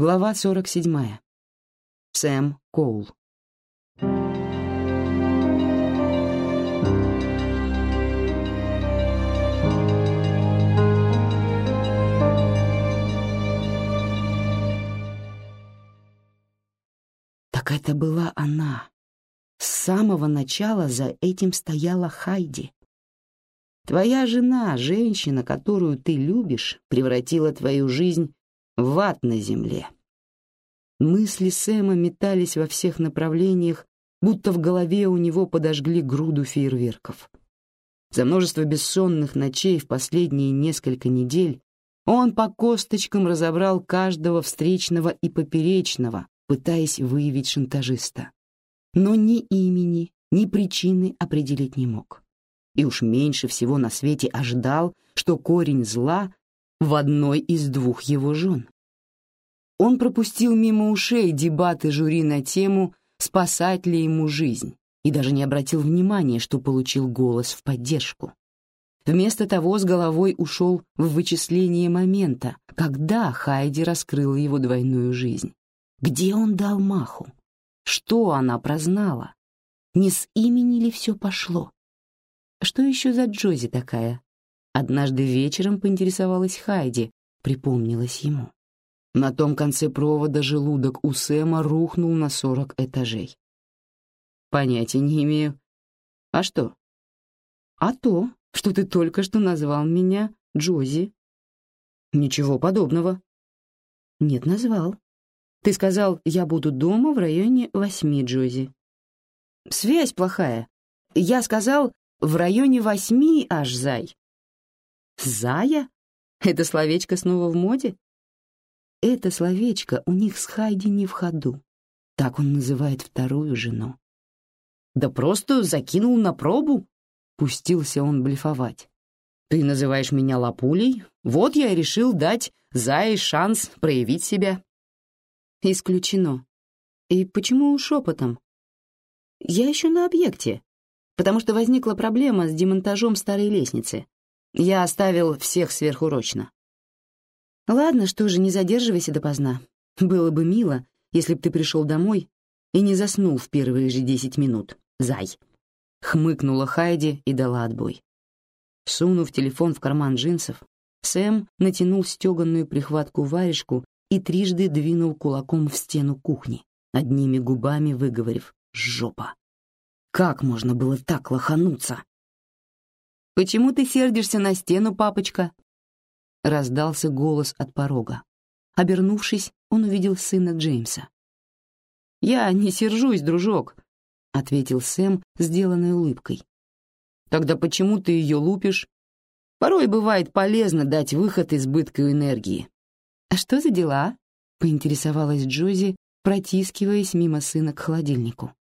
Глава 47. Сэм Коул. Так это была она. С самого начала за этим стояла Хайди. Твоя жена, женщина, которую ты любишь, превратила твою жизнь в ад на земле. Мысли Сэма метались во всех направлениях, будто в голове у него подожгли груду фейерверков. За множество бессонных ночей в последние несколько недель он по косточкам разобрал каждого встречного и поперечного, пытаясь выявить шантажиста. Но ни имени, ни причины определить не мог. И уж меньше всего на свете ожидал, что корень зла в одной из двух его жен. Он пропустил мимо ушей дебаты жюри на тему «Спасать ли ему жизнь?» и даже не обратил внимания, что получил голос в поддержку. Вместо того с головой ушел в вычисление момента, когда Хайди раскрыла его двойную жизнь. Где он дал маху? Что она прознала? Не с имени ли все пошло? Что еще за Джози такая? Однажды вечером поинтересовалась Хайди, припомнилась ему. На том конце провода желудок у Сэма рухнул на сорок этажей. Понятия не имею. А что? А то, что ты только что назвал меня Джози. Ничего подобного. Нет, назвал. Ты сказал, я буду дома в районе восьми, Джози. Связь плохая. Я сказал, в районе восьми аж зай. Зая? Это словечко снова в моде? Это словечко у них с Хайди не в ходу. Так он называет вторую жену. Да просто закинул на пробу, пустился он блефовать. Ты называешь меня лапулей? Вот я и решил дать Зае шанс проявить себя. Исключено. И почему шепотом? Я еще на объекте, потому что возникла проблема с демонтажом старой лестницы. Я оставил всех сверхурочно. Ладно, что же, не задерживайся допоздна. Было бы мило, если б ты пришел домой и не заснул в первые же десять минут, зай. Хмыкнула Хайди и дала отбой. Сунув телефон в карман джинсов, Сэм натянул стеганную прихватку-варежку и трижды двинул кулаком в стену кухни, одними губами выговорив «жопа». Как можно было так лохануться? «Почему ты сердишься на стену, папочка?» Раздался голос от порога. Обернувшись, он увидел сына Джеймса. «Я не сержусь, дружок», — ответил Сэм, сделанной улыбкой. «Тогда почему ты ее лупишь? Порой бывает полезно дать выход избытку энергии. «А что за дела?» — поинтересовалась Джози, протискиваясь мимо сына к холодильнику.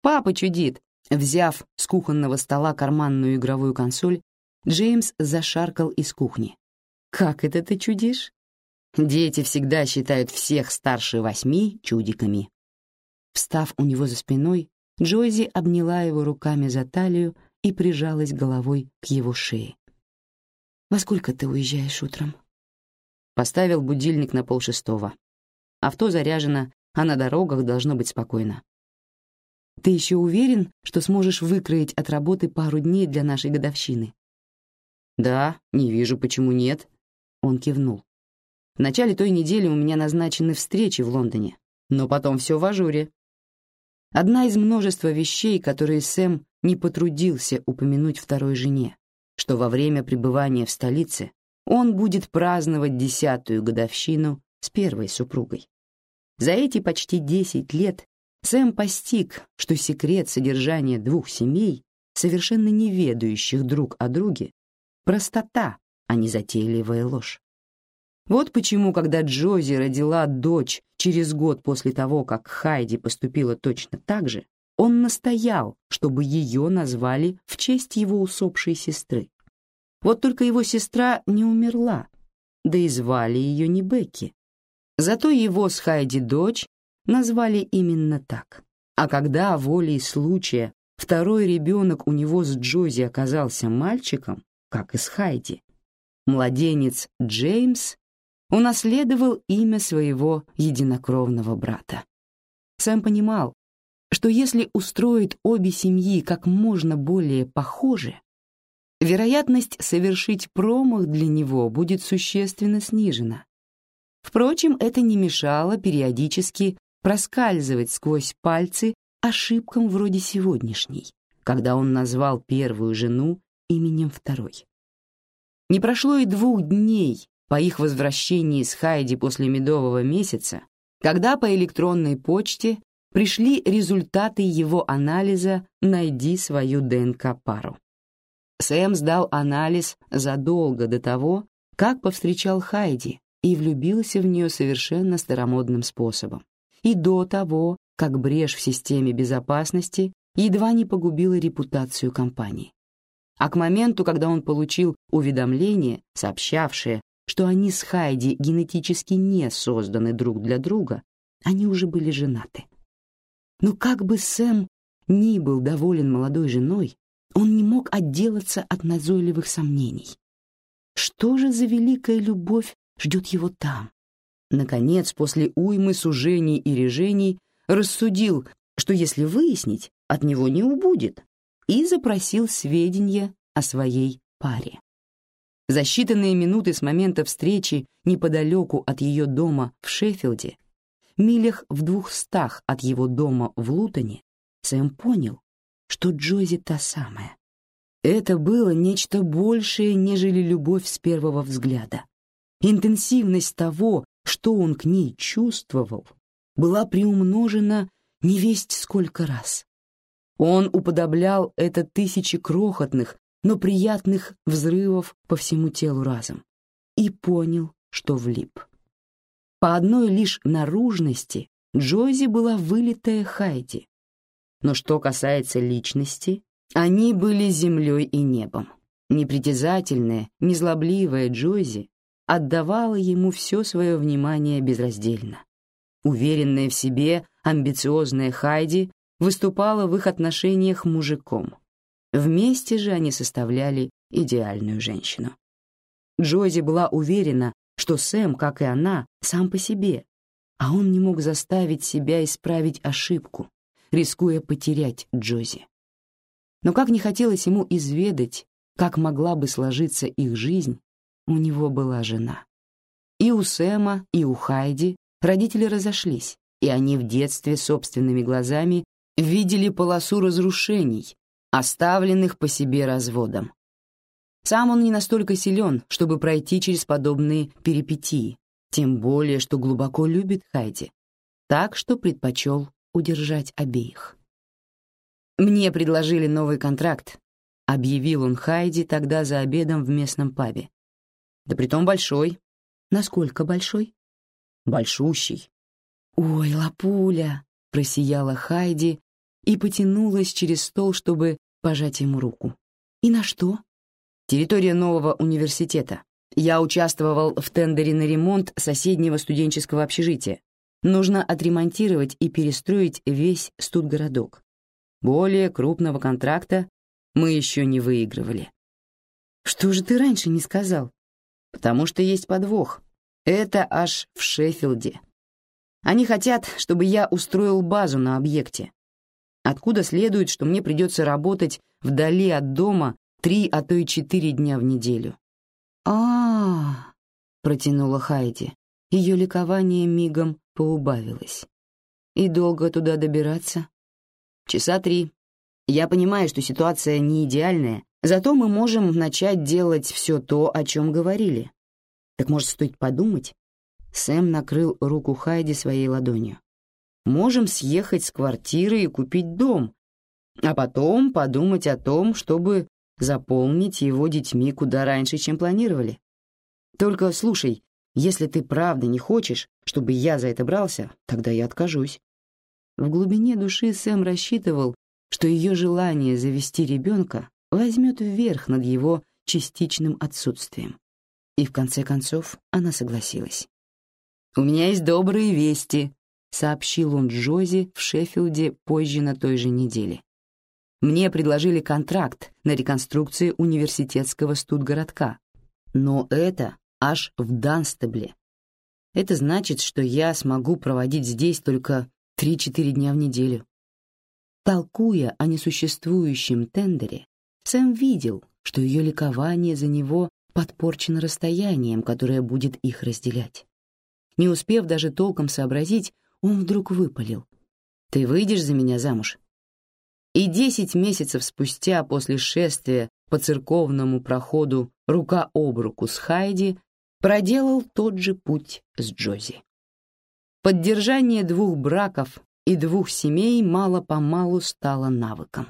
«Папа чудит!» Взяв с кухонного стола карманную игровую консоль, Джеймс зашаркал из кухни. «Как это ты чудишь?» Дети всегда считают всех старше восьми чудиками. Встав у него за спиной, Джози обняла его руками за талию и прижалась головой к его шее. «Во сколько ты уезжаешь утром?» Поставил будильник на полшестого. Авто заряжено, а на дорогах должно быть спокойно. Ты еще уверен, что сможешь выкроить от работы пару дней для нашей годовщины? Да, не вижу, почему нет. Он кивнул. В начале той недели у меня назначены встречи в Лондоне, но потом все в ажуре. Одна из множества вещей, которые Сэм не потрудился упомянуть второй жене, что во время пребывания в столице он будет праздновать десятую годовщину с первой супругой. За эти почти десять лет Сэм постиг, что секрет содержания двух семей, совершенно не ведающих друг о друге, простота, а не затейливая ложь. Вот почему, когда Джози родила дочь через год после того, как Хайди поступила точно так же, он настоял, чтобы ее назвали в честь его усопшей сестры. Вот только его сестра не умерла, да и звали ее не Бекки. Зато его с Хайди дочь назвали именно так. А когда волей случая второй ребенок у него с Джози оказался мальчиком, как и с Хайди, младенец Джеймс унаследовал имя своего единокровного брата. Сэм понимал, что если устроить обе семьи как можно более похожи, вероятность совершить промах для него будет существенно снижена. Впрочем, это не мешало периодически проскальзывать сквозь пальцы ошибкам вроде сегодняшней, когда он назвал первую жену именем второй. Не прошло и двух дней по их возвращении с Хайди после медового месяца, когда по электронной почте пришли результаты его анализа «Найди свою ДНК-пару». Сэм сдал анализ задолго до того, как повстречал Хайди и влюбился в нее совершенно старомодным способом, и до того, как брешь в системе безопасности едва не погубила репутацию компании. А к моменту, когда он получил уведомление, сообщавшее, что они с Хайди генетически не созданы друг для друга, они уже были женаты. Но как бы Сэм ни был доволен молодой женой, он не мог отделаться от назойливых сомнений. Что же за великая любовь ждет его там? Наконец, после уймы сужений и режений, рассудил, что если выяснить, от него не убудет, и запросил сведения о своей паре. За считанные минуты с момента встречи неподалеку от ее дома в Шеффилде, милях в двухстах от его дома в Лутоне, Сэм понял, что Джози та самая. Это было нечто большее, нежели любовь с первого взгляда. Интенсивность того, что он к ней чувствовал, была приумножена невесть сколько раз. Он уподоблял это тысячи крохотных, но приятных взрывов по всему телу разом и понял, что влип. По одной лишь наружности Джози была вылитая Хайди. Но что касается личности, они были землей и небом. Непритязательная, незлобливая Джози отдавала ему все свое внимание безраздельно. Уверенная в себе, амбициозная Хайди выступала в их отношениях мужиком. Вместе же они составляли идеальную женщину. Джози была уверена, что Сэм, как и она, сам по себе, а он не мог заставить себя исправить ошибку, рискуя потерять Джози. Но как не хотелось ему изведать, как могла бы сложиться их жизнь, у него была жена. И у Сэма, и у Хайди родители разошлись, и они в детстве собственными глазами видели полосу разрушений, оставленных по себе разводом. Сам он не настолько силен, чтобы пройти через подобные перипетии, тем более, что глубоко любит Хайди, так что предпочел удержать обеих. «Мне предложили новый контракт», — объявил он Хайди тогда за обедом в местном пабе. «Да притом большой». «Насколько большой?» «Большущий». «Ой, лапуля!» — просияла Хайди и потянулась через стол, чтобы пожать ему руку. «И на что?» территория нового университета. Я участвовал в тендере на ремонт соседнего студенческого общежития. Нужно отремонтировать и перестроить весь студгородок. Более крупного контракта мы еще не выигрывали. Что же ты раньше не сказал? Потому что есть подвох. Это аж в Шеффилде. Они хотят, чтобы я устроил базу на объекте. Откуда следует, что мне придется работать вдали от дома три, а то и четыре дня в неделю. а, протянула Хайди. Ее ликование мигом поубавилось. «И долго туда добираться?» «Часа три. Я понимаю, что ситуация не идеальная, зато мы можем начать делать все то, о чем говорили. Так может, стоит подумать?» Сэм накрыл руку Хайди своей ладонью. «Можем съехать с квартиры и купить дом, а потом подумать о том, чтобы заполнить его детьми куда раньше, чем планировали. Только слушай, если ты правда не хочешь, чтобы я за это брался, тогда я откажусь. В глубине души Сэм рассчитывал, что ее желание завести ребенка возьмет вверх над его частичным отсутствием. И в конце концов она согласилась. «У меня есть добрые вести», — сообщил он Джози в Шеффилде позже на той же неделе. Мне предложили контракт на реконструкцию университетского студгородка. Но это аж в Данстебле. Это значит, что я смогу проводить здесь только 3-4 дня в неделю. Толкуя о несуществующем тендере, Сэм видел, что ее ликование за него подпорчено расстоянием, которое будет их разделять. Не успев даже толком сообразить, он вдруг выпалил. «Ты выйдешь за меня замуж?» И десять месяцев спустя после шествия по церковному проходу рука об руку с Хайди проделал тот же путь с Джози. Поддержание двух браков и двух семей мало-помалу стало навыком.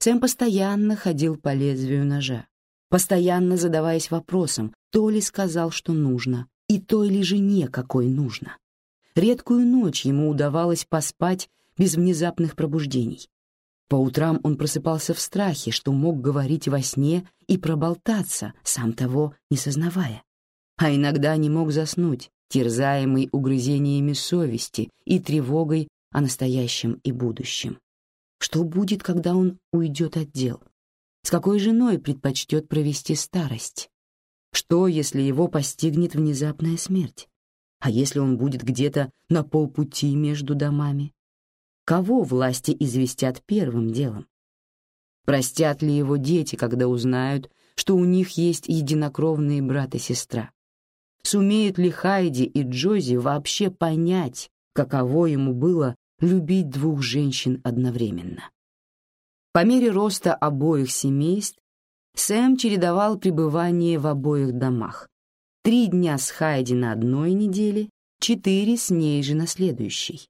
Сэм постоянно ходил по лезвию ножа, постоянно задаваясь вопросом, то ли сказал, что нужно, и той ли жене, какой нужно. Редкую ночь ему удавалось поспать без внезапных пробуждений. По утрам он просыпался в страхе, что мог говорить во сне и проболтаться, сам того не сознавая а иногда не мог заснуть, терзаемый угрызениями совести и тревогой о настоящем и будущем. Что будет, когда он уйдет от дел? С какой женой предпочтет провести старость? Что, если его постигнет внезапная смерть? А если он будет где-то на полпути между домами? Кого власти известят первым делом? Простят ли его дети, когда узнают, что у них есть единокровные брат и сестра? Сумеют ли Хайди и Джози вообще понять, каково ему было любить двух женщин одновременно? По мере роста обоих семейств Сэм чередовал пребывание в обоих домах. Три дня с Хайди на одной неделе, четыре с ней же на следующей.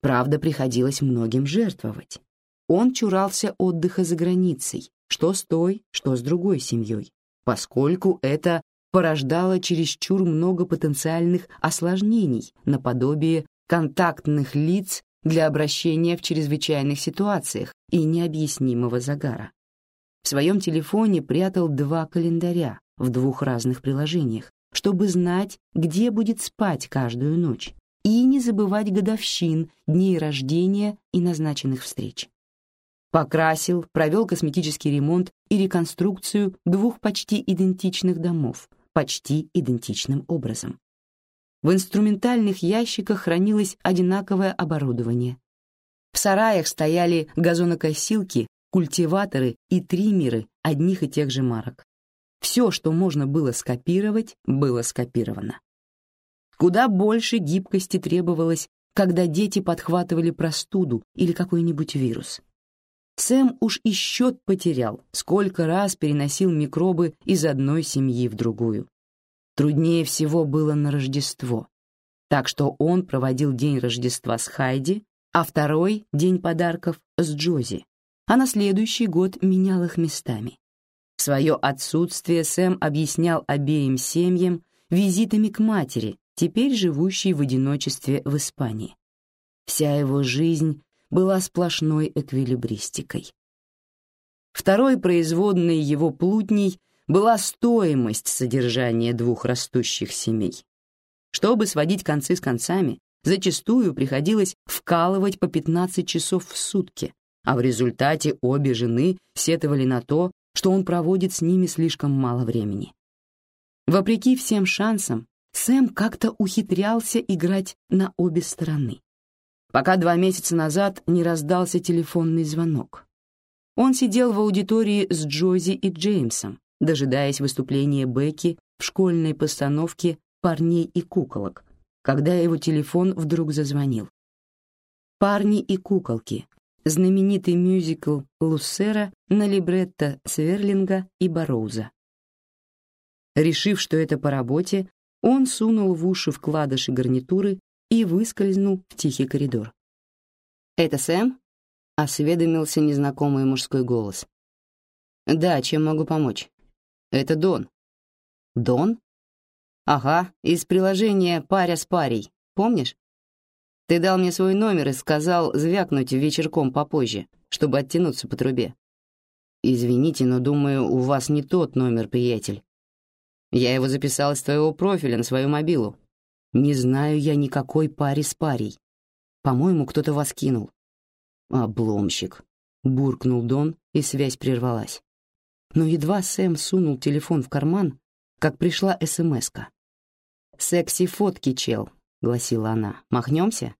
Правда, приходилось многим жертвовать. Он чурался отдыха за границей, что с той, что с другой семьей, поскольку это порождало чересчур много потенциальных осложнений наподобие контактных лиц для обращения в чрезвычайных ситуациях и необъяснимого загара. В своем телефоне прятал два календаря в двух разных приложениях, чтобы знать, где будет спать каждую ночь, и не забывать годовщин, дней рождения и назначенных встреч. Покрасил, провел косметический ремонт и реконструкцию двух почти идентичных домов — почти идентичным образом. В инструментальных ящиках хранилось одинаковое оборудование. В сараях стояли газонокосилки, культиваторы и триммеры одних и тех же марок. Все, что можно было скопировать, было скопировано. Куда больше гибкости требовалось, когда дети подхватывали простуду или какой-нибудь вирус. Сэм уж и счет потерял, сколько раз переносил микробы из одной семьи в другую. Труднее всего было на Рождество, так что он проводил день Рождества с Хайди, а второй — день подарков с Джози, а на следующий год менял их местами. Свое отсутствие Сэм объяснял обеим семьям визитами к матери, теперь живущей в одиночестве в Испании. Вся его жизнь была сплошной эквилибристикой. Второй производной его плутней была стоимость содержания двух растущих семей. Чтобы сводить концы с концами, зачастую приходилось вкалывать по 15 часов в сутки, а в результате обе жены сетовали на то, что он проводит с ними слишком мало времени. Вопреки всем шансам, Сэм как-то ухитрялся играть на обе стороны пока два месяца назад не раздался телефонный звонок. Он сидел в аудитории с Джози и Джеймсом, дожидаясь выступления Бекки в школьной постановке «Парней и куколок», когда его телефон вдруг зазвонил. «Парни и куколки» — знаменитый мюзикл Луссера на либретто Сверлинга и Бароуза. Решив, что это по работе, он сунул в уши вкладыши гарнитуры и выскользнул в тихий коридор. «Это Сэм?» — осведомился незнакомый мужской голос. «Да, чем могу помочь?» «Это Дон». «Дон?» «Ага, из приложения «Паря с парей», помнишь? Ты дал мне свой номер и сказал звякнуть вечерком попозже, чтобы оттянуться по трубе. Извините, но думаю, у вас не тот номер, приятель. Я его записал из твоего профиля на свою мобилу. Не знаю я никакой пари с парей. По-моему, кто-то вас кинул. Обломщик. Буркнул Дон, и связь прервалась. Но едва Сэм сунул телефон в карман, как пришла СМСка. «Секси-фотки, чел», — гласила она. «Махнемся?»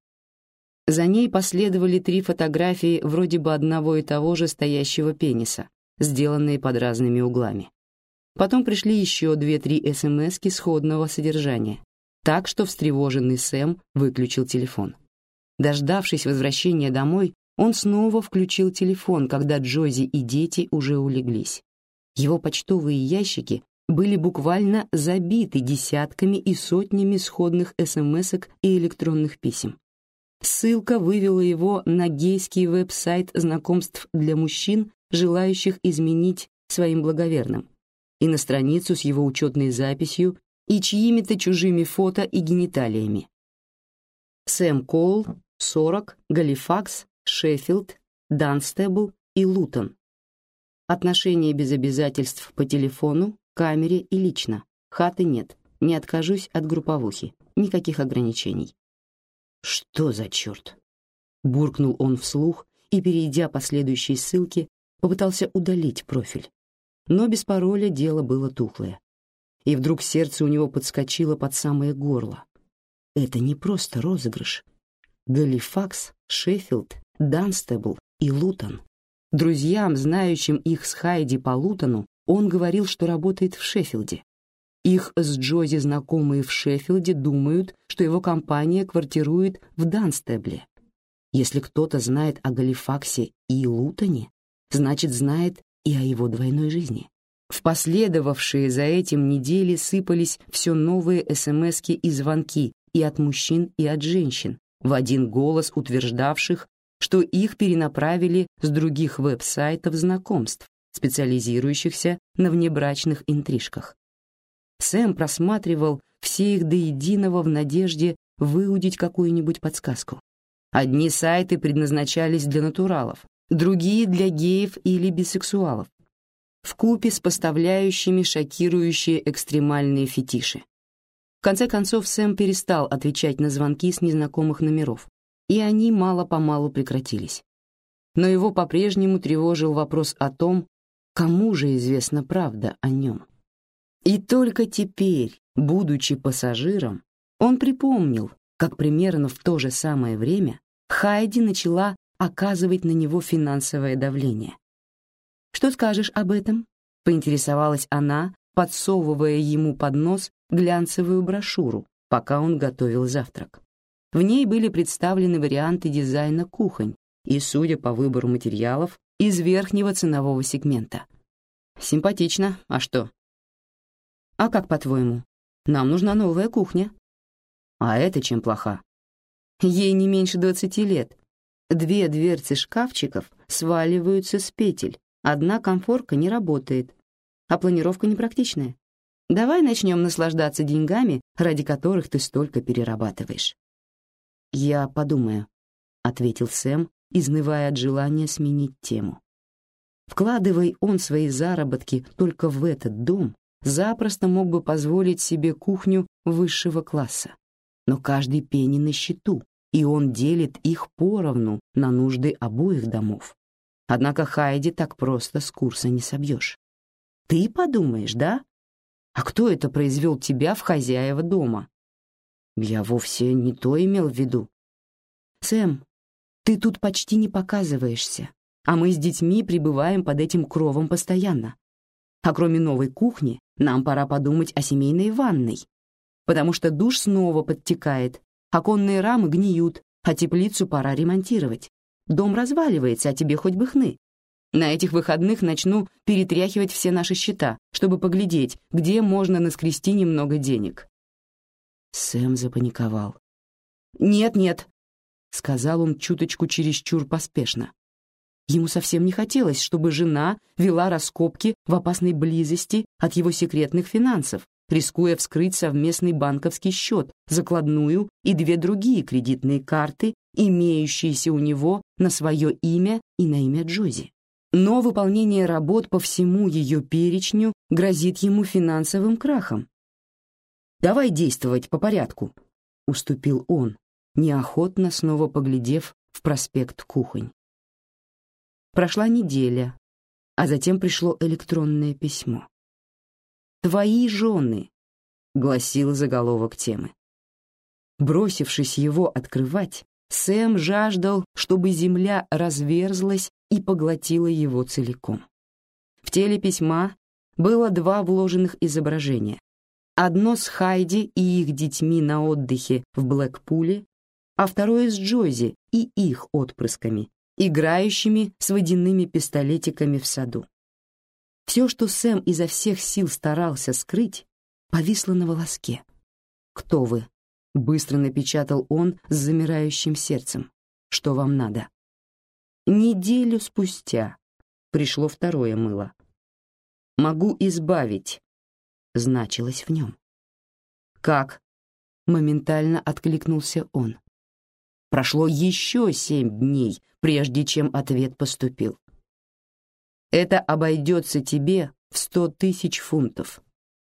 За ней последовали три фотографии вроде бы одного и того же стоящего пениса, сделанные под разными углами. Потом пришли еще две-три СМСки сходного содержания, так что встревоженный Сэм выключил телефон. Дождавшись возвращения домой, он снова включил телефон, когда Джози и дети уже улеглись. Его почтовые ящики были буквально забиты десятками и сотнями сходных СМСок и электронных писем. Ссылка вывела его на гейский веб-сайт знакомств для мужчин, желающих изменить своим благоверным, и на страницу с его учетной записью и чьими-то чужими фото и гениталиями. Сэм Коул, 40, Галифакс, Шеффилд, Данстебл и Лутон. Отношения без обязательств по телефону, камере и лично. Хаты нет. Не откажусь от групповухи. Никаких ограничений. Что за черт? Буркнул он вслух и, перейдя по следующей ссылке, попытался удалить профиль. Но без пароля дело было тухлое. И вдруг сердце у него подскочило под самое горло. Это не просто розыгрыш. Галифакс, Шеффилд, Данстебл и Лутон. Друзьям, знающим их с Хайди по Лутону, он говорил, что работает в Шеффилде. Их с Джози знакомые в Шеффилде думают, что его компания квартирует в Данстебле. Если кто-то знает о Галифаксе и Лутоне, значит, знает и о его двойной жизни. В последовавшие за этим недели сыпались все новые СМСки и звонки и от мужчин, и от женщин, в один голос утверждавших, что их перенаправили с других веб-сайтов знакомств, специализирующихся на внебрачных интрижках. Сэм просматривал все их до единого в надежде выудить какую-нибудь подсказку. Одни сайты предназначались для натуралов, другие — для геев или бисексуалов, в купе с поставляющими шокирующие экстремальные фетиши. В конце концов Сэм перестал отвечать на звонки с незнакомых номеров, и они мало-помалу прекратились. Но его по-прежнему тревожил вопрос о том, кому же известна правда о нем. И только теперь, будучи пассажиром, он припомнил, как примерно в то же самое время Хайди начала оказывать на него финансовое давление. «Что скажешь об этом?» — поинтересовалась она, подсовывая ему под нос глянцевую брошюру, пока он готовил завтрак. В ней были представлены варианты дизайна кухонь и, судя по выбору материалов, из верхнего ценового сегмента. Симпатично, а что? А как по-твоему? Нам нужна новая кухня. А это чем плоха? Ей не меньше двадцати лет. Две дверцы шкафчиков сваливаются с петель, одна конфорка не работает, а планировка непрактичная. Давай начнем наслаждаться деньгами, ради которых ты столько перерабатываешь. Я подумаю, ответил Сэм, изнывая от желания сменить тему. Вкладывай он свои заработки только в этот дом, запросто мог бы позволить себе кухню высшего класса. Но каждый пенни на счету, и он делит их поровну на нужды обоих домов. Однако Хайди так просто с курса не собьешь. Ты подумаешь, да? А кто это произвел тебя в хозяева дома? Я вовсе не то имел в виду. Сэм, ты тут почти не показываешься, а мы с детьми пребываем под этим кровом постоянно. А кроме новой кухни, нам пора подумать о семейной ванной, потому что душ снова подтекает, оконные рамы гниют, а теплицу пора ремонтировать. Дом разваливается, а тебе хоть бы хны. На этих выходных начну перетряхивать все наши счета, чтобы поглядеть, где можно наскрести немного денег. Сэм запаниковал. «Нет-нет», — сказал он чуточку чересчур поспешно. Ему совсем не хотелось, чтобы жена вела раскопки в опасной близости от его секретных финансов, рискуя вскрыть совместный банковский счет, закладную и две другие кредитные карты, имеющиеся у него на свое имя и на имя Джози но выполнение работ по всему ее перечню грозит ему финансовым крахом. «Давай действовать по порядку», — уступил он, неохотно снова поглядев в проспект Кухонь. Прошла неделя, а затем пришло электронное письмо. «Твои жены. гласил заголовок темы. Бросившись его открывать, Сэм жаждал, чтобы земля разверзлась и поглотила его целиком. В теле письма было два вложенных изображения. Одно с Хайди и их детьми на отдыхе в Блэкпуле, а второе с Джози и их отпрысками, играющими с водяными пистолетиками в саду. Все, что Сэм изо всех сил старался скрыть, повисло на волоске. «Кто вы?» — быстро напечатал он с замирающим сердцем. «Что вам надо?» Неделю спустя пришло второе мыло. «Могу избавить», — значилось в нем. «Как?» — моментально откликнулся он. Прошло еще семь дней, прежде чем ответ поступил. «Это обойдется тебе в сто тысяч фунтов».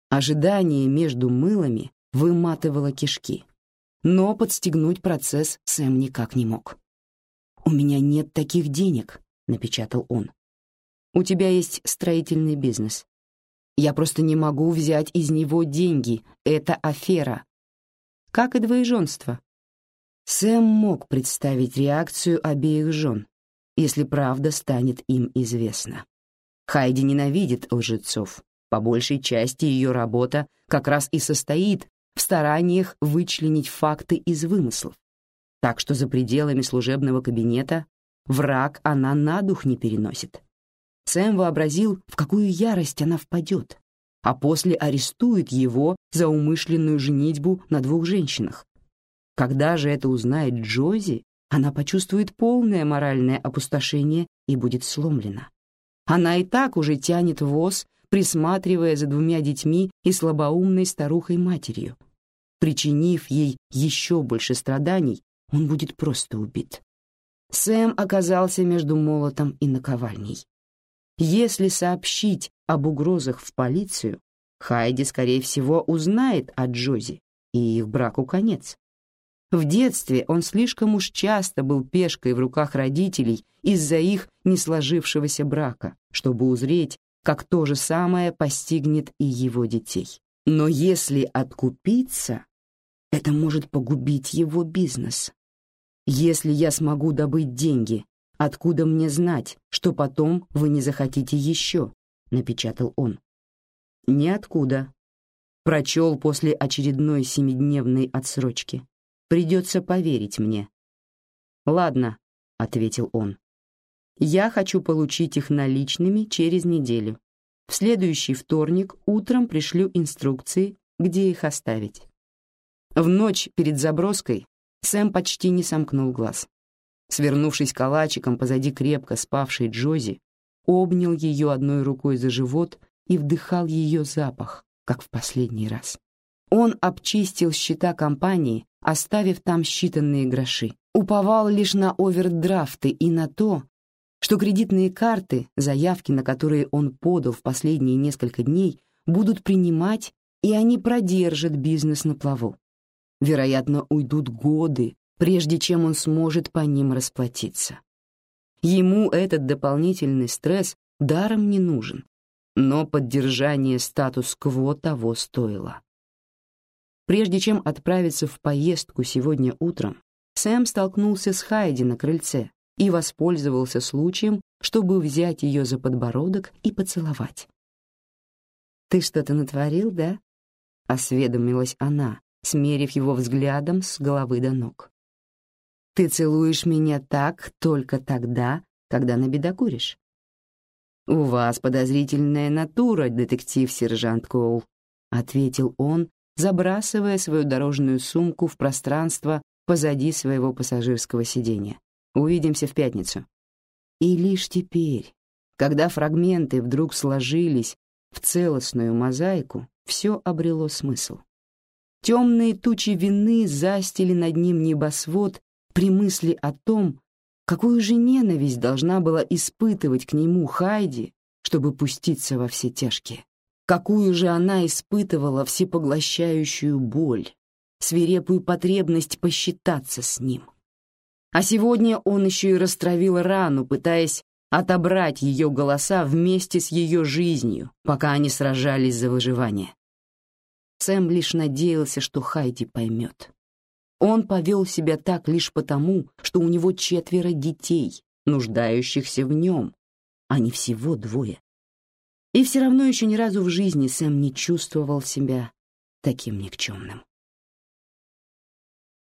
Ожидание между мылами выматывало кишки, но подстегнуть процесс Сэм никак не мог. «У меня нет таких денег», — напечатал он. «У тебя есть строительный бизнес. Я просто не могу взять из него деньги. Это афера. Как и двоеженство». Сэм мог представить реакцию обеих жен, если правда станет им известна. Хайди ненавидит лжецов. По большей части ее работа как раз и состоит в стараниях вычленить факты из вымыслов так что за пределами служебного кабинета враг она на дух не переносит. Сэм вообразил, в какую ярость она впадет, а после арестует его за умышленную женитьбу на двух женщинах. Когда же это узнает Джози, она почувствует полное моральное опустошение и будет сломлена. Она и так уже тянет воз, присматривая за двумя детьми и слабоумной старухой-матерью. Причинив ей еще больше страданий, он будет просто убит. Сэм оказался между молотом и наковальней. Если сообщить об угрозах в полицию, Хайди, скорее всего, узнает о Джози, и их браку конец. В детстве он слишком уж часто был пешкой в руках родителей из-за их несложившегося брака, чтобы узреть, как то же самое постигнет и его детей. Но если откупиться, это может погубить его бизнес. Если я смогу добыть деньги, откуда мне знать, что потом вы не захотите еще?» — напечатал он. «Ниоткуда». Прочел после очередной семидневной отсрочки. «Придется поверить мне». «Ладно», — ответил он. «Я хочу получить их наличными через неделю. В следующий вторник утром пришлю инструкции, где их оставить». В ночь перед заброской Сэм почти не сомкнул глаз. Свернувшись калачиком позади крепко спавшей Джози, обнял ее одной рукой за живот и вдыхал ее запах, как в последний раз. Он обчистил счета компании, оставив там считанные гроши. Уповал лишь на овердрафты и на то, что кредитные карты, заявки на которые он подал в последние несколько дней, будут принимать, и они продержат бизнес на плаву. Вероятно, уйдут годы, прежде чем он сможет по ним расплатиться. Ему этот дополнительный стресс даром не нужен, но поддержание статус-кво того стоило. Прежде чем отправиться в поездку сегодня утром, Сэм столкнулся с Хайди на крыльце и воспользовался случаем, чтобы взять ее за подбородок и поцеловать. «Ты что-то натворил, да?» — осведомилась она, смерив его взглядом с головы до ног. «Ты целуешь меня так только тогда, когда набедокуришь». «У вас подозрительная натура, детектив-сержант Коул», — ответил он, забрасывая свою дорожную сумку в пространство позади своего пассажирского сиденья. «Увидимся в пятницу». И лишь теперь, когда фрагменты вдруг сложились в целостную мозаику, все обрело смысл. Темные тучи вины застили над ним небосвод при мысли о том, какую же ненависть должна была испытывать к нему Хайди, чтобы пуститься во все тяжкие. Какую же она испытывала всепоглощающую боль, свирепую потребность посчитаться с ним. А сегодня он еще и растравил рану, пытаясь отобрать ее голоса вместе с ее жизнью, пока они сражались за выживание. Сэм лишь надеялся, что Хайди поймет. Он повел себя так лишь потому, что у него четверо детей, нуждающихся в нем, а не всего двое. И все равно еще ни разу в жизни Сэм не чувствовал себя таким никчемным.